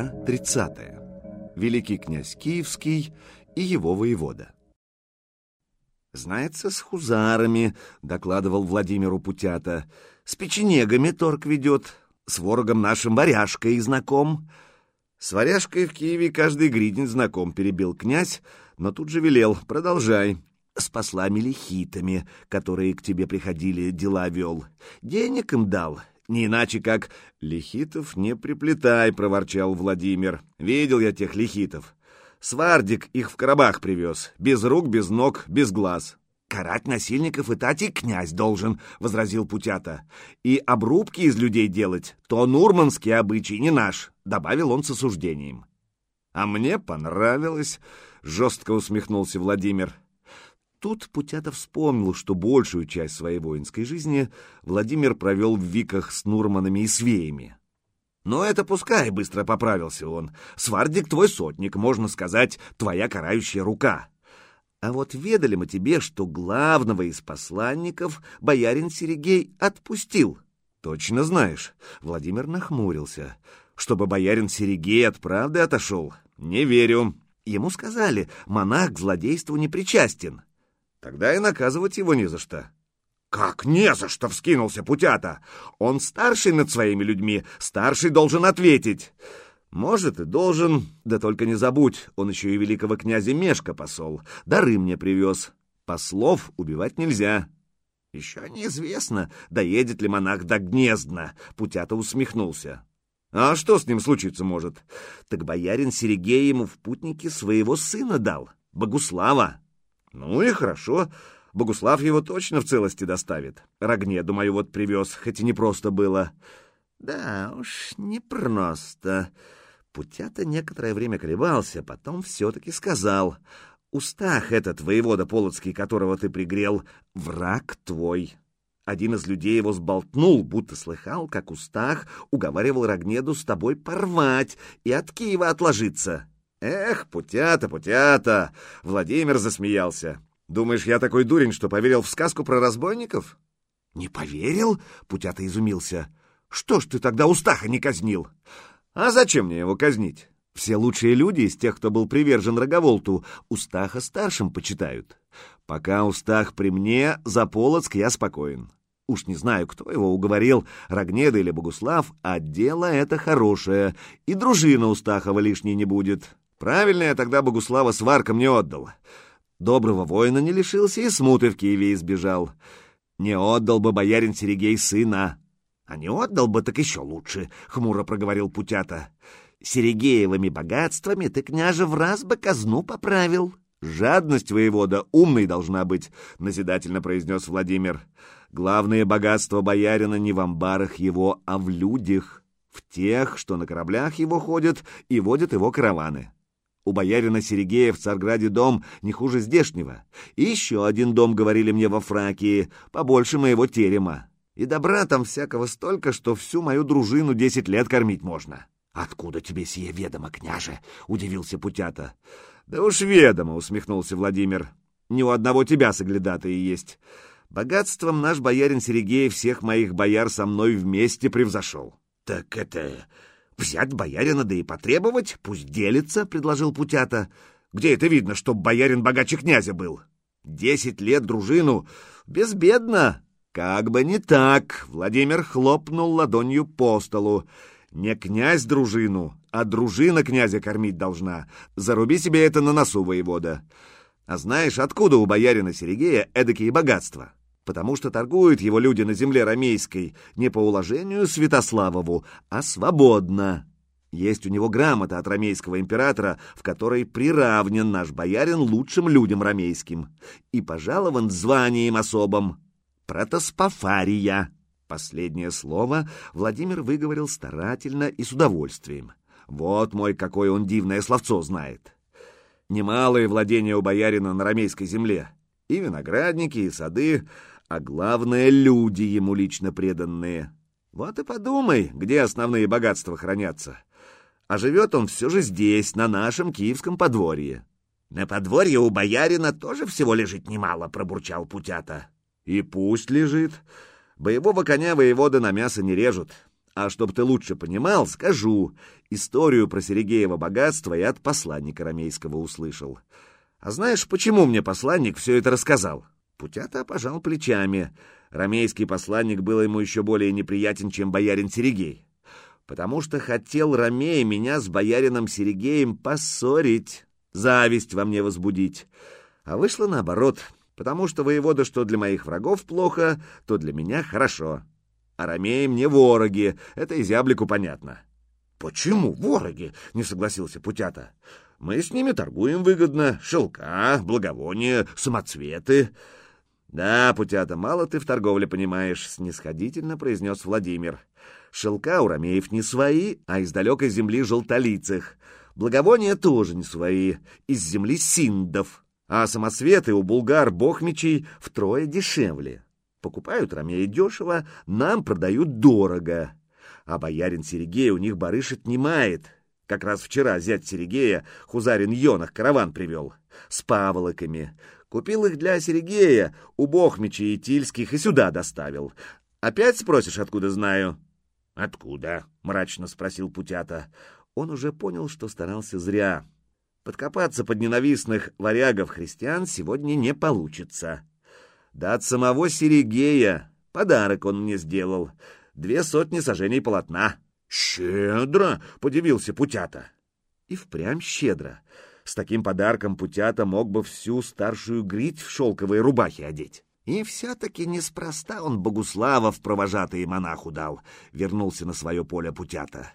Глава 30. Великий князь Киевский и его воевода. «Знается с хузарами», — докладывал Владимиру Путята. «С печенегами торг ведет, с ворогом нашим варяжкой знаком». «С варяжкой в Киеве каждый гридень знаком», — перебил князь, но тут же велел «продолжай». «С послами лихитами, которые к тебе приходили, дела вел. Денег им дал, не иначе как «Лихитов не приплетай», — проворчал Владимир. «Видел я тех лихитов. Свардик их в коробах привез. Без рук, без ног, без глаз». «Карать насильников и тати князь должен», — возразил Путята. «И обрубки из людей делать — то нурманский обычай, не наш», — добавил он с осуждением. «А мне понравилось», — жестко усмехнулся Владимир. Тут Путятов вспомнил, что большую часть своей воинской жизни Владимир провел в Виках с Нурманами и Свеями. «Но это пускай», — быстро поправился он. «Свардик твой сотник, можно сказать, твоя карающая рука. А вот ведали мы тебе, что главного из посланников боярин Серегей отпустил». «Точно знаешь», — Владимир нахмурился. «Чтобы боярин Серегей от правды отошел? Не верю». Ему сказали, монах к злодейству не причастен. Тогда и наказывать его не за что. «Как не за что?» — вскинулся Путята. «Он старший над своими людьми, старший должен ответить». «Может, и должен, да только не забудь, он еще и великого князя Мешка посол, дары мне привез. Послов убивать нельзя». «Еще неизвестно, доедет ли монах до Гнездна», — Путята усмехнулся. «А что с ним случиться может? Так боярин Серегей ему в путники своего сына дал, Богуслава». Ну и хорошо. Богуслав его точно в целости доставит. Рогне, думаю, вот привез, хоть и не просто было. Да уж, не просто. Путята некоторое время колебался, потом все-таки сказал. Устах этот, воевода Полоцкий, которого ты пригрел, враг твой. Один из людей его сболтнул, будто слыхал, как Устах уговаривал Рогнеду с тобой порвать и от Киева отложиться. «Эх, путята, путята!» — Владимир засмеялся. «Думаешь, я такой дурень, что поверил в сказку про разбойников?» «Не поверил?» — путята изумился. «Что ж ты тогда Устаха не казнил?» «А зачем мне его казнить? Все лучшие люди из тех, кто был привержен Роговолту, Устаха старшим почитают. Пока Устах при мне, за Полоцк я спокоен. Уж не знаю, кто его уговорил, Рогнеда или Богуслав, а дело это хорошее, и дружина Устахова лишней не будет. Правильно я тогда Богуслава сваркам не отдал. Доброго воина не лишился и смуты в Киеве избежал. Не отдал бы боярин Серегей сына. А не отдал бы, так еще лучше, — хмуро проговорил Путята. Серегеевыми богатствами ты, княже, в раз бы казну поправил. Жадность воевода умной должна быть, — назидательно произнес Владимир. Главное богатство боярина не в амбарах его, а в людях, в тех, что на кораблях его ходят и водят его караваны. У боярина Серегея в Царграде дом не хуже здешнего. И еще один дом, говорили мне, во Фракии, побольше моего терема. И добра там всякого столько, что всю мою дружину десять лет кормить можно. — Откуда тебе сие ведомо, княже? — удивился Путята. — Да уж ведомо, — усмехнулся Владимир. — Ни у одного тебя соглядатые есть. Богатством наш боярин Серегей всех моих бояр со мной вместе превзошел. — Так это... «Взять боярина, да и потребовать, пусть делится», — предложил Путята. «Где это видно, чтоб боярин богаче князя был? Десять лет дружину безбедно». «Как бы не так», — Владимир хлопнул ладонью по столу. «Не князь дружину, а дружина князя кормить должна. Заруби себе это на носу, воевода. А знаешь, откуда у боярина Серегея эдакие богатства?» Потому что торгуют его люди на земле ромейской не по уложению Святославову, а свободно. Есть у него грамота от ромейского императора, в которой приравнен наш боярин лучшим людям ромейским и пожалован званием особым протоспофария. Последнее слово Владимир выговорил старательно и с удовольствием. Вот мой, какое он дивное словцо знает. Немалые владения у боярина на ромейской земле. И виноградники, и сады, а главное, люди ему лично преданные. Вот и подумай, где основные богатства хранятся. А живет он все же здесь, на нашем киевском подворье. — На подворье у боярина тоже всего лежит немало, — пробурчал Путята. — И пусть лежит. Боевого коня воевода на мясо не режут. А чтобы ты лучше понимал, скажу. Историю про Серегеево богатство я от посланника ромейского услышал. А знаешь, почему мне посланник все это рассказал? Путята пожал плечами. Ромейский посланник был ему еще более неприятен, чем боярин Серегей. Потому что хотел Ромей меня с боярином Серегеем поссорить, зависть во мне возбудить. А вышло наоборот, потому что воевода, что для моих врагов плохо, то для меня хорошо. А Ромеи мне вороги, это и зяблику понятно. «Почему вороги?» — не согласился Путята. «Мы с ними торгуем выгодно. Шелка, благовония, самоцветы». «Да, Путята, мало ты в торговле понимаешь», — снисходительно произнес Владимир. «Шелка у ромеев не свои, а из далекой земли желтолицых. Благовония тоже не свои, из земли синдов. А самоцветы у булгар бохмичей втрое дешевле. Покупают ромеи дешево, нам продают дорого. А боярин Серегей у них барыш отнимает. Как раз вчера зять Серегея, Хузарин Йонах, караван привел. С паволоками. Купил их для Серегея, у Бохмичей и Тильских, и сюда доставил. Опять спросишь, откуда знаю? — Откуда? — мрачно спросил Путята. Он уже понял, что старался зря. Подкопаться под ненавистных варягов-христиан сегодня не получится. Да от самого Серегея подарок он мне сделал. Две сотни сажений полотна. «Щедро!» — подивился Путята. И впрямь щедро. С таким подарком Путята мог бы всю старшую грить в шелковые рубахи одеть. И все-таки неспроста он Богуславов провожатый монаху дал, вернулся на свое поле Путята.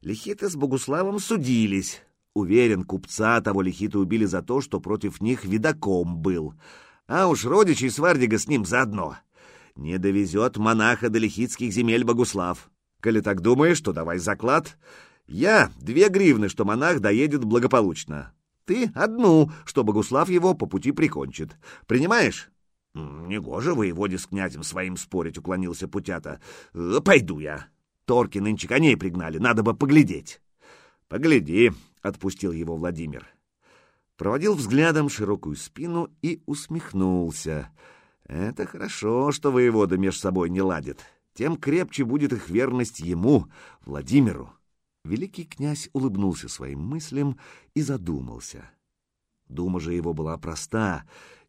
Лихиты с Богуславом судились. Уверен, купца того Лихиты убили за то, что против них видаком был — а уж родичи Свардига с ним заодно. Не довезет монаха до лихитских земель Богуслав. Коли так думаешь, то давай заклад. Я — две гривны, что монах доедет благополучно. Ты — одну, что Богуслав его по пути прикончит. Принимаешь? — Негоже воеводе с князем своим спорить, — уклонился Путята. — Пойду я. Торки нынче коней пригнали, надо бы поглядеть. — Погляди, — отпустил его Владимир. — проводил взглядом широкую спину и усмехнулся. Это хорошо, что воевода меж собой не ладит. Тем крепче будет их верность ему, Владимиру. Великий князь улыбнулся своим мыслям и задумался. Дума же его была проста.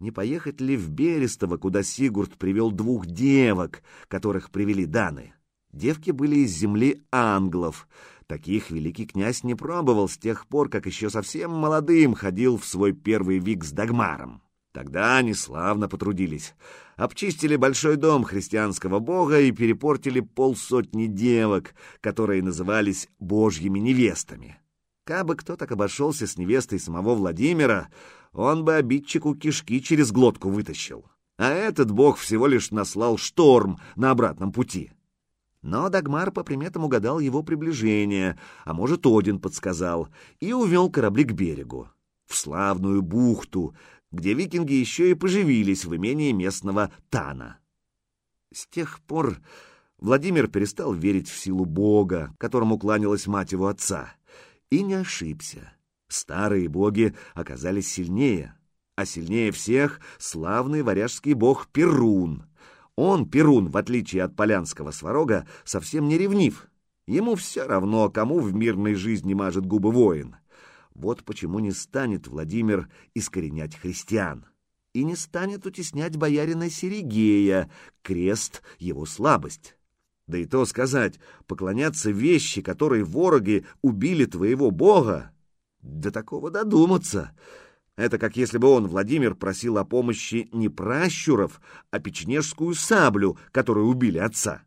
Не поехать ли в Берестово, куда Сигурд привел двух девок, которых привели Даны? Девки были из земли англов — Таких великий князь не пробовал с тех пор, как еще совсем молодым ходил в свой первый вик с Дагмаром. Тогда они славно потрудились. Обчистили большой дом христианского бога и перепортили полсотни девок, которые назывались божьими невестами. Кабы кто так обошелся с невестой самого Владимира, он бы обидчику кишки через глотку вытащил. А этот бог всего лишь наслал шторм на обратном пути. Но Дагмар по приметам угадал его приближение, а может, Один подсказал, и увел корабли к берегу, в славную бухту, где викинги еще и поживились в имении местного Тана. С тех пор Владимир перестал верить в силу Бога, которому кланялась мать его отца, и не ошибся. Старые боги оказались сильнее, а сильнее всех славный варяжский бог Перун — он, Перун, в отличие от полянского сварога, совсем не ревнив. Ему все равно, кому в мирной жизни мажет губы воин. Вот почему не станет Владимир искоренять христиан. И не станет утеснять боярина Серегея, крест — его слабость. Да и то сказать, поклоняться вещи, которые вороги убили твоего бога, до такого додуматься — это как если бы он, Владимир, просил о помощи не пращуров, а печенежскую саблю, которую убили отца.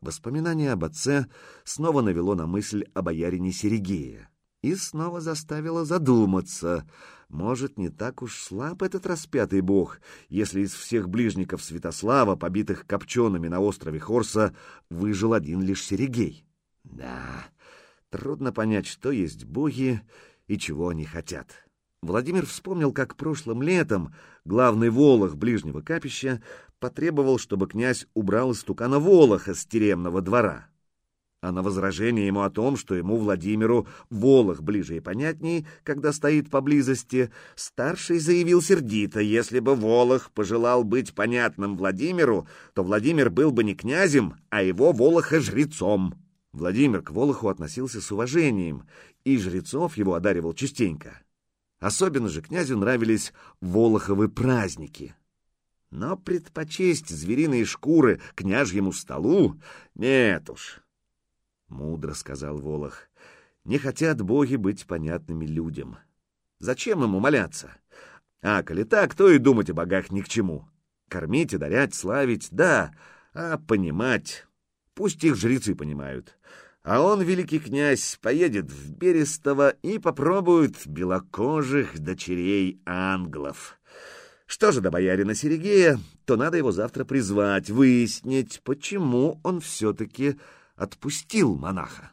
Воспоминание об отце снова навело на мысль о боярине Серегея и снова заставило задуматься. Может, не так уж слаб этот распятый бог, если из всех ближников Святослава, побитых копчеными на острове Хорса, выжил один лишь Серегей? Да, трудно понять, что есть боги и чего они хотят. Владимир вспомнил, как прошлым летом главный волох ближнего капища потребовал, чтобы князь убрал из тукана волоха с тюремного двора. А на возражение ему о том, что ему, Владимиру, волох ближе и понятней, когда стоит поблизости, старший заявил сердито, если бы волох пожелал быть понятным Владимиру, то Владимир был бы не князем, а его волоха жрецом. Владимир к Волоху относился с уважением, и жрецов его одаривал частенько. Особенно же князю нравились Волоховы праздники. Но предпочесть звериные шкуры княжьему столу — нет уж. Мудро сказал Волох. Не хотят боги быть понятными людям. Зачем ему моляться? А, коли так, то и думать о богах ни к чему. Кормить и дарять, славить — да, а понимать... Пусть их жрецы понимают. А он, великий князь, поедет в Берестово и попробует белокожих дочерей англов. Что же до боярина Серегея, то надо его завтра призвать, выяснить, почему он все-таки отпустил монаха.